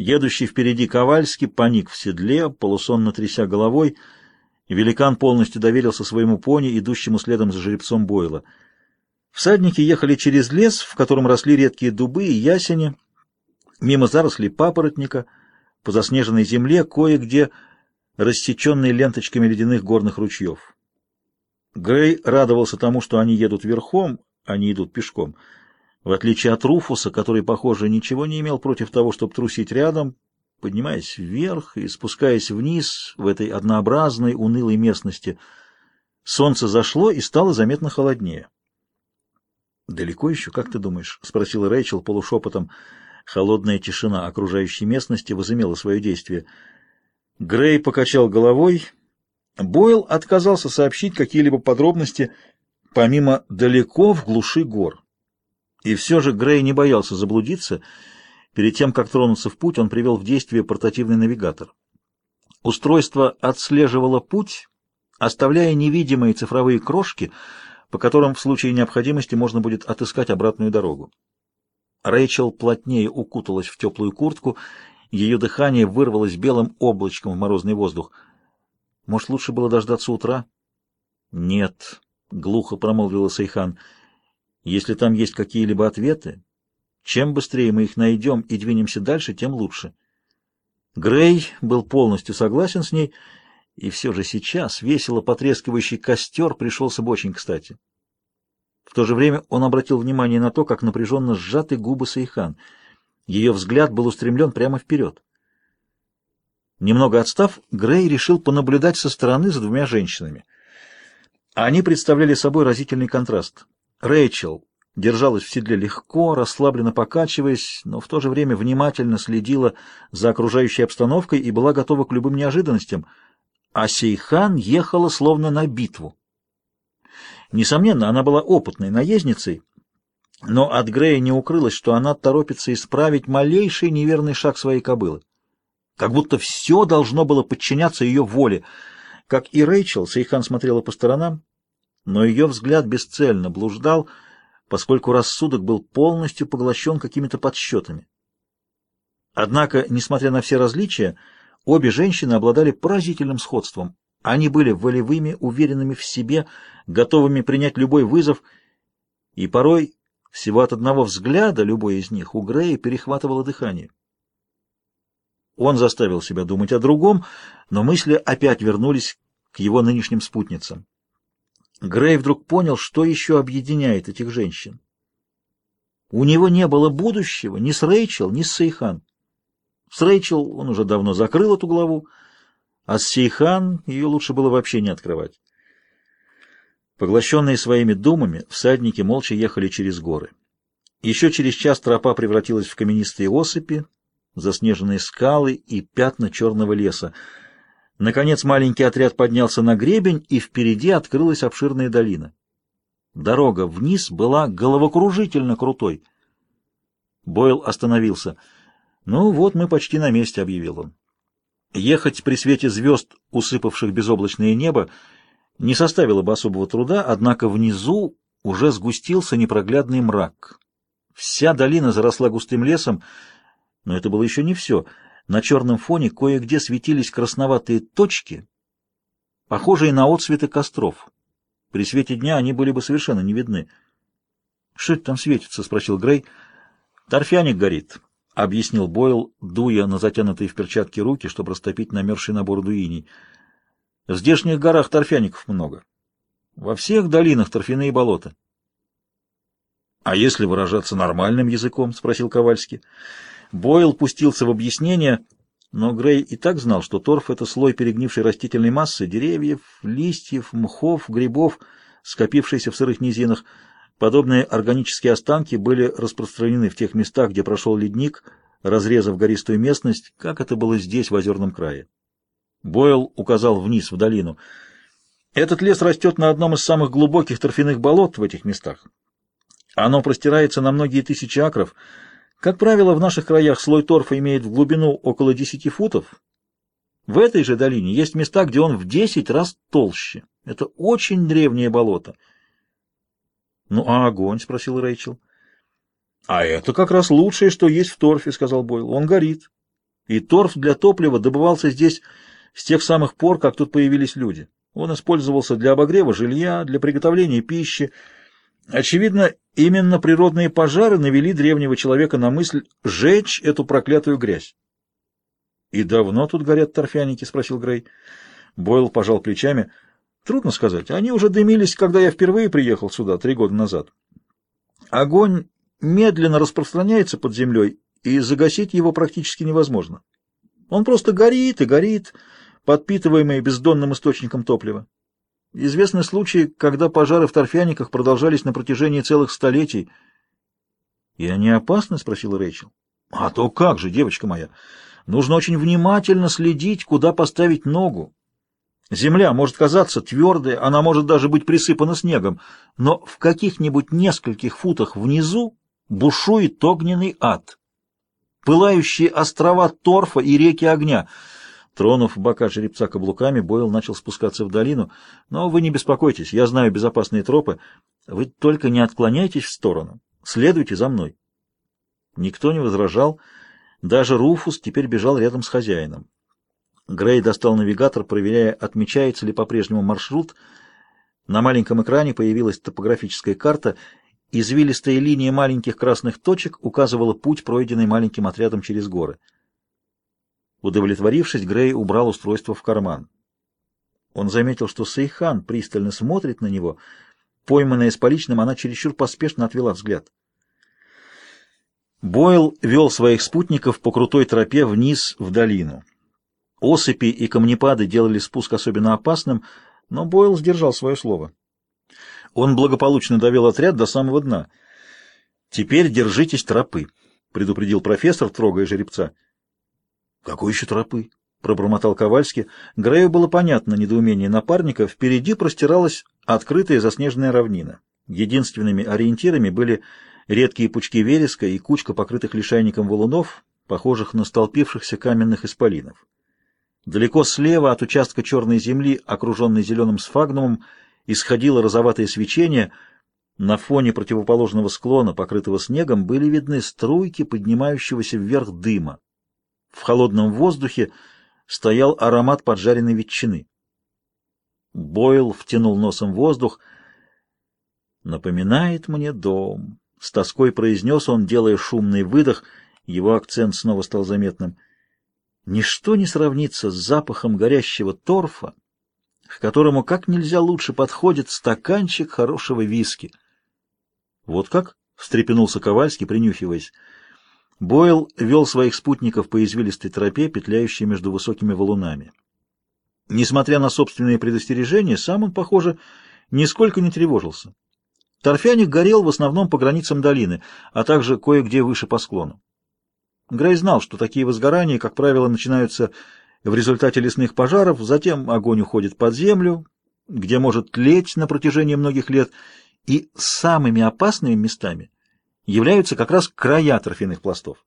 Едущий впереди Ковальский паник в седле, полусонно тряся головой. Великан полностью доверился своему пони, идущему следом за жеребцом Бойла. Всадники ехали через лес, в котором росли редкие дубы и ясени, мимо зарослей папоротника, по заснеженной земле, кое-где рассеченные ленточками ледяных горных ручьев. Грей радовался тому, что они едут верхом, а не идут пешком — в отличие от Руфуса, который, похоже, ничего не имел против того, чтобы трусить рядом, поднимаясь вверх и спускаясь вниз в этой однообразной, унылой местности, солнце зашло и стало заметно холоднее. «Далеко еще, как ты думаешь?» — спросила Рэйчел полушепотом. Холодная тишина окружающей местности возымела свое действие. Грей покачал головой. Бойл отказался сообщить какие-либо подробности, помимо «далеко в глуши гор». И все же Грей не боялся заблудиться. Перед тем, как тронуться в путь, он привел в действие портативный навигатор. Устройство отслеживало путь, оставляя невидимые цифровые крошки, по которым в случае необходимости можно будет отыскать обратную дорогу. Рэйчел плотнее укуталась в теплую куртку, ее дыхание вырвалось белым облачком в морозный воздух. Может, лучше было дождаться утра? — Нет, — глухо промолвила Сайхан, — если там есть какие-либо ответы, чем быстрее мы их найдем и двинемся дальше, тем лучше. Грей был полностью согласен с ней, и все же сейчас весело потрескивающий костер пришелся бы очень кстати. В то же время он обратил внимание на то, как напряженно сжаты губы Сайхан. Ее взгляд был устремлен прямо вперед. Немного отстав, Грей решил понаблюдать со стороны за двумя женщинами. Они представляли собой разительный контраст — Рэйчел держалась в седле легко, расслабленно покачиваясь, но в то же время внимательно следила за окружающей обстановкой и была готова к любым неожиданностям, а Сейхан ехала словно на битву. Несомненно, она была опытной наездницей, но от Грея не укрылось, что она торопится исправить малейший неверный шаг своей кобылы. Как будто все должно было подчиняться ее воле. Как и Рэйчел, Сейхан смотрела по сторонам, но ее взгляд бесцельно блуждал, поскольку рассудок был полностью поглощен какими-то подсчетами. Однако, несмотря на все различия, обе женщины обладали поразительным сходством. Они были волевыми, уверенными в себе, готовыми принять любой вызов, и порой всего от одного взгляда любой из них у Грея перехватывало дыхание. Он заставил себя думать о другом, но мысли опять вернулись к его нынешним спутницам. Грей вдруг понял, что еще объединяет этих женщин. У него не было будущего ни с Рэйчел, ни с Сейхан. С Рэйчел он уже давно закрыл эту главу, а с Сейхан ее лучше было вообще не открывать. Поглощенные своими думами, всадники молча ехали через горы. Еще через час тропа превратилась в каменистые осыпи, заснеженные скалы и пятна черного леса — Наконец маленький отряд поднялся на гребень, и впереди открылась обширная долина. Дорога вниз была головокружительно крутой. Бойл остановился. «Ну вот мы почти на месте», — объявил он. Ехать при свете звезд, усыпавших безоблачное небо, не составило бы особого труда, однако внизу уже сгустился непроглядный мрак. Вся долина заросла густым лесом, но это было еще не все — на черном фоне кое-где светились красноватые точки, похожие на отсветы костров. При свете дня они были бы совершенно не видны. — Что это там светится? — спросил Грей. — Торфяник горит, — объяснил Бойл, дуя на затянутые в перчатки руки, чтобы растопить намерзший на бороду иней. — В здешних горах торфяников много. Во всех долинах торфяные болота. — А если выражаться нормальным языком? — спросил Ковальский. Бойл пустился в объяснение, но Грей и так знал, что торф — это слой перегнившей растительной массы, деревьев, листьев, мхов, грибов, скопившиеся в сырых низинах. Подобные органические останки были распространены в тех местах, где прошел ледник, разрезав гористую местность, как это было здесь, в озерном крае. Бойл указал вниз, в долину. Этот лес растет на одном из самых глубоких торфяных болот в этих местах. Оно простирается на многие тысячи акров — как правило, в наших краях слой торфа имеет в глубину около 10 футов. В этой же долине есть места, где он в 10 раз толще. Это очень древнее болото. «Ну, а огонь?» — спросил Рэйчел. «А это как раз лучшее, что есть в торфе», — сказал Бойл. «Он горит. и торф для топлива добывался здесь с тех самых пор, как тут появились люди. Он использовался для обогрева жилья, для приготовления пищи. Очевидно, именно природные пожары навели древнего человека на мысль сжечь эту проклятую грязь. «И давно тут горят торфяники?» — спросил Грей. Бойл пожал плечами. «Трудно сказать. Они уже дымились, когда я впервые приехал сюда, три года назад. Огонь медленно распространяется под землей, и загасить его практически невозможно. Он просто горит и горит, подпитываемый бездонным источником топлива. Известны случаи, когда пожары в торфяниках продолжались на протяжении целых столетий. — И они опасны? — спросила Рэйчел. — А то как же, девочка моя! Нужно очень внимательно следить, куда поставить ногу. Земля может казаться твердой, она может даже быть присыпана снегом, но в каких-нибудь нескольких футах внизу бушует огненный ад. Пылающие острова торфа и реки огня — Тронув бока жеребца каблуками, Бойл начал спускаться в долину. «Но вы не беспокойтесь, я знаю безопасные тропы. Вы только не отклоняйтесь в сторону. Следуйте за мной». Никто не возражал. Даже Руфус теперь бежал рядом с хозяином. Грей достал навигатор, проверяя, отмечается ли по-прежнему маршрут. На маленьком экране появилась топографическая карта. Извилистая линия маленьких красных точек указывала путь, пройденный маленьким отрядом через горы. Удовлетворившись, Грей убрал устройство в карман. Он заметил, что Сейхан пристально смотрит на него. Пойманная с поличным, она чересчур поспешно отвела взгляд. Бойл вел своих спутников по крутой тропе вниз в долину. Осыпи и камнепады делали спуск особенно опасным, но Бойл сдержал свое слово. Он благополучно довел отряд до самого дна. «Теперь держитесь тропы», — предупредил профессор, трогая жеребца. «Какой еще тропы?» — пробормотал Ковальский. Грею было понятно недоумение напарника. Впереди простиралась открытая заснеженная равнина. Единственными ориентирами были редкие пучки вереска и кучка покрытых лишайником валунов, похожих на столпившихся каменных исполинов. Далеко слева от участка черной земли, окруженной зеленым сфагнумом, исходило розоватое свечение. На фоне противоположного склона, покрытого снегом, были видны струйки поднимающегося вверх дыма. В холодном воздухе стоял аромат поджаренной ветчины. Бойл втянул носом воздух. «Напоминает мне дом», — с тоской произнес он, делая шумный выдох. Его акцент снова стал заметным. «Ничто не сравнится с запахом горящего торфа, к которому как нельзя лучше подходит стаканчик хорошего виски». «Вот как?» — встрепенулся Ковальский, принюхиваясь. Бойл вел своих спутников по извилистой тропе, петляющей между высокими валунами. Несмотря на собственные предостережения, сам он, похоже, нисколько не тревожился. Торфяник горел в основном по границам долины, а также кое-где выше по склону. Грей знал, что такие возгорания, как правило, начинаются в результате лесных пожаров, затем огонь уходит под землю, где может тлеть на протяжении многих лет, и самыми опасными местами являются как раз края торфяных пластов.